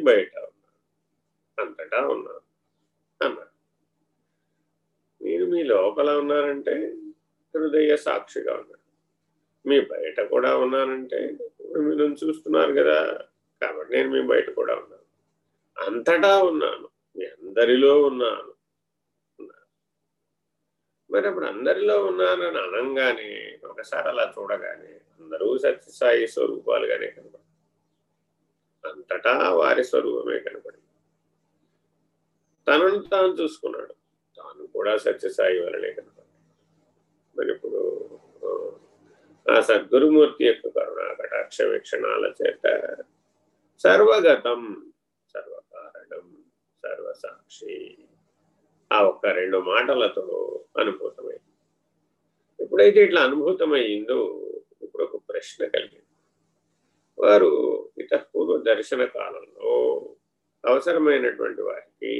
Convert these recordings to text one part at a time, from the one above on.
బయట ఉన్నాను అంతటా ఉన్నాను అన్నాడు మీరు మీ లోపల ఉన్నారంటే హృదయ సాక్షిగా ఉన్నారు. మీ బయట కూడా ఉన్నారంటే ఇప్పుడు మీరు చూస్తున్నారు కదా. కాబట్టి నేను మీ బయట కూడా ఉన్నాను. అంతటా ఉన్నాను. మీ అందరిలో ఉన్నాను. మరి అప్పుడు అందరిలో ఉన్నానని అనంగానే ఒకసారి అలా చూడగానే అందరూ సత్యసాయి స్వరూపాలుగానే కనపడి అంతటా వారి స్వరూపమే కనపడింది తనను తాను చూసుకున్నాడు. తాను కూడా సత్యసాయి వలనే కనపడి మరి ఇప్పుడు ఆ సద్గురుమూర్తి యొక్క కరుణ కటాక్ష వీక్షణాల చేత సర్వగతం సర్వకారణం సర్వసాక్షి. ఆ ఒక్క రెండు మాటలతో అనుభూతమైంది ఎప్పుడైతే ఇట్లా అనుభూతమైందో ఇప్పుడు ఒక ప్రశ్న కలిగింది. వారు దర్శన కాలంలో అవసరమైనటువంటి వారికి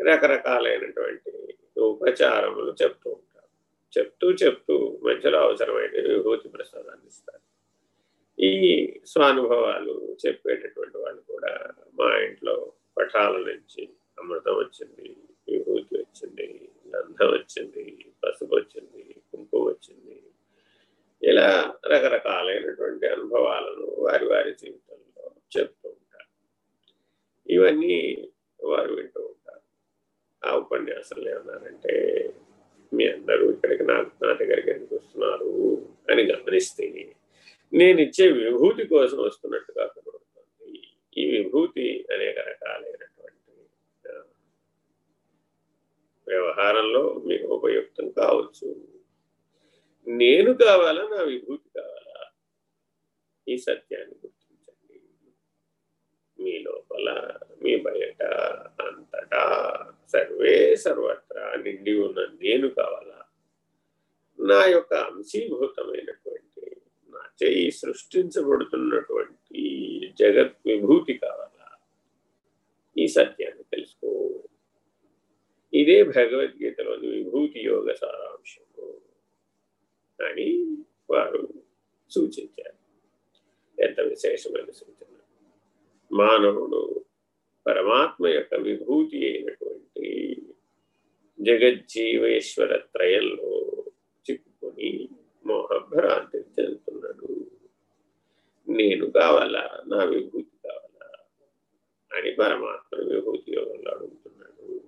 రకరకాలైనటువంటి ఉపచారములు చెప్తూ ఉంటారు. చెప్తూ చెప్తూ మధ్యలో అవసరమైన విభూతి ప్రసాదాన్ని ఇస్తారు. ఈ స్వానుభవాలు చెప్పేటటువంటి వాళ్ళు కూడా మా ఇంట్లో పఠాల నుంచి అమృతం వచ్చింది విభూతి వచ్చింది గంధం వచ్చింది పసుపు వచ్చింది కుంకుమ వచ్చింది. ఇలా రకరకాలైనటువంటి అనుభవాలను వారి వారి జీవితం చెప్తూ ఇవన్నీ వారు వింటూ ఉంటారు. ఆ ఉపన్యాసాలు ఏమన్నారంటే మీ అందరూ ఇక్కడికి నా నా దగ్గరికి ఎందుకు వస్తున్నారు? అని గమనిస్తే నేను ఇచ్చే విభూతి కోసం వస్తున్నట్టుగా కనబడుతుంది. ఈ విభూతి అనేక రకాలైనటువంటి వ్యవహారంలో మీకు ఉపయుక్తం కావచ్చు. నేను కావాలా? నా విభూతి కావాలా? ఈ సత్యాన్ని మీ లోపల మీ బయట అంతటా సర్వే సర్వత్రా నిండి ఉన్న నేను కావాలా? నా యొక్క అంశీభూతమైనటువంటి నా చేయి సృష్టించబడుతున్నటువంటి జగత్ విభూతి కావాలా? ఈ సత్యాన్ని తెలుసుకో. ఇదే భగవద్గీతలోని విభూతి యోగ సారాంశము అని వారు సూచించారు. ఎంత విశేషమైన సూచన. మానవుడు పరమాత్మ యొక్క విభూతి అయినటువంటి జగజ్జీవేశ్వర త్రయంలో చిక్కుకొని మోహభ్రాంతి చెందుతున్నాడు. నేను కావాలా? నా విభూతి కావాలా? అని పరమాత్మ విభూతి యోగంలో అడుగుతున్నాడు.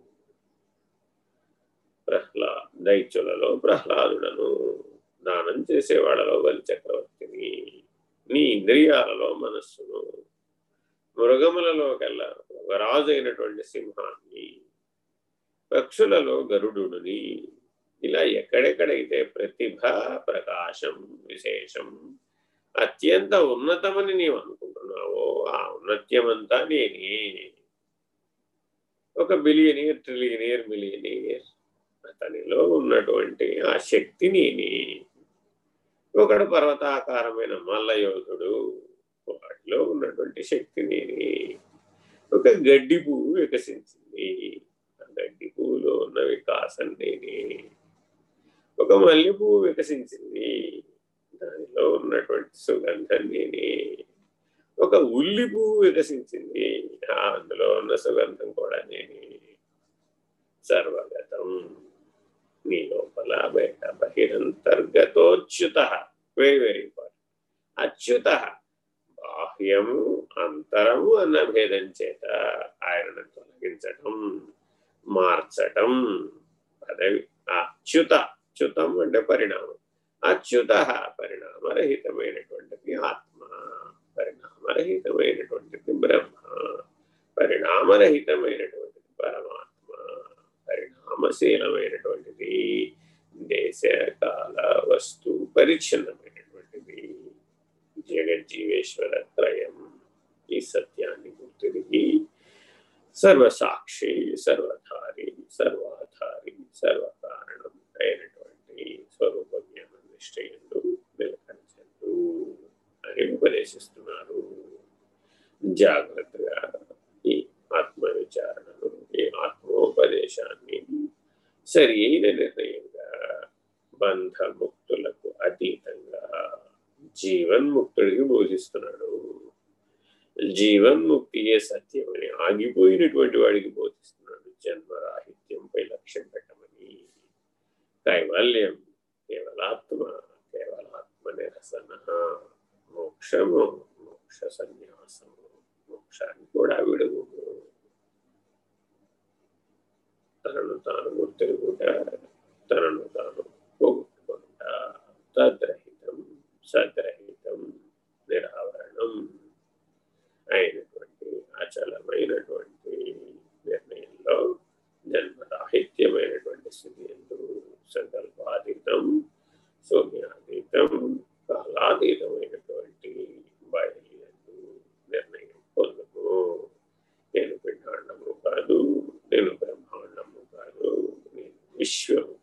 ప్రహ్లా దైత్యులలో ప్రహ్లాదుడను దానం చేసేవాళ్ళలో బలి చక్రవర్తిని నీ ఇంద్రియాలలో మనస్సును మృగములలో కల్లా ఒక రాజు అయినటువంటి సింహాన్ని పక్షులలో గరుడుని ఇలా ఎక్కడెక్కడైతే ప్రతిభ ప్రకాశం విశేషం అత్యంత ఉన్నతమని నీవు అనుకుంటున్నావో ఆ ఉన్నత్యమంతా నేనే. ఒక బిలియనియర్ ట్రిలియనియర్ మిలియనీర్ అతనిలో ఉన్నటువంటి ఆ శక్తి నేనే. ఒకడు పర్వతాకారమైన మల్లయోధుడు వాటిలో ఉన్నటువంటి శక్తి ఒక గడ్డి పువ్వు వికసించింది. ఆ గడ్డి పువ్వులో ఉన్న వికాసం నేనే ఒక మల్లె పువ్వు వికసించింది. దానిలో ఉన్నటువంటి సుగంధం నేనే ఒక ఉల్లి పువ్వు వికసించింది. అందులో ఉన్న సుగంధం కూడా నేనే. సర్వగతం నీ లోపల బయట బహిరంతర్గతోచ్యుత. Very very important Achyuta. బాహ్యము అంతరము అన్న భేదం చేత ఆయనను తొలగించటం మార్చటం పదవి అచ్యుత అచ్యుతం అంటే పరిణామం. అచ్యుత పరిణామరహితమైనటువంటిది ఆత్మ పరిణామరహితమైనటువంటిది బ్రహ్మ పరిణామరహితమైనటువంటిది పరమాత్మ పరిణామశీలమైనటువంటిది దేశ కాల వస్తు పరిచ్ఛిన్నమైన జీవేశ్వర త్రయం ఈ సత్యాన్ని గుర్తిరిగి సర్వసాక్షి సర్వధారి సర్వాధారి సర్వకారణం అయినటువంటి స్వరూప జ్ఞానం నిశ్చయంలో నిలకరించండు అని ఉపదేశిస్తున్నారు. జాగ్రత్తగా ఈ ఆత్మ విచారణను ఈ ఆత్మోపదేశాన్ని సరి అయిన నిర్ణయంగా బంధముక్తులకు అతీతంగా జీవన్ముక్తుడికి బోధిస్తున్నాడు. జీవన్ముక్తియే సత్యం అని ఆగిపోయినటువంటి వాడికి బోధిస్తున్నాడు. జన్మరాహిత్యంపై లక్ష్యం పెట్టమని. కైవల్యం కేవలాత్మ కేవలాత్మ నిరసన మోక్షము మోక్ష సన్యాసము మోక్షాన్ని కూడా విడుగు. తనను తాను గుర్తెరుగుట తనను తాను పోగొట్టుకుంటా. తద్రహి సద్రహితం నిరావరణం అయినటువంటి అచలమైనటువంటి నిర్ణయంలో జన్మరాహిత్యమైనటువంటి స్థితి ఎందు సంకల్పాతీతం శూన్యాతీతం కాలాతీతమైనటువంటి బయలు నిర్ణయం పొందుకు. నేను పిండాండము కాదు నేను బ్రహ్మాండము కాదు నేను విశ్వము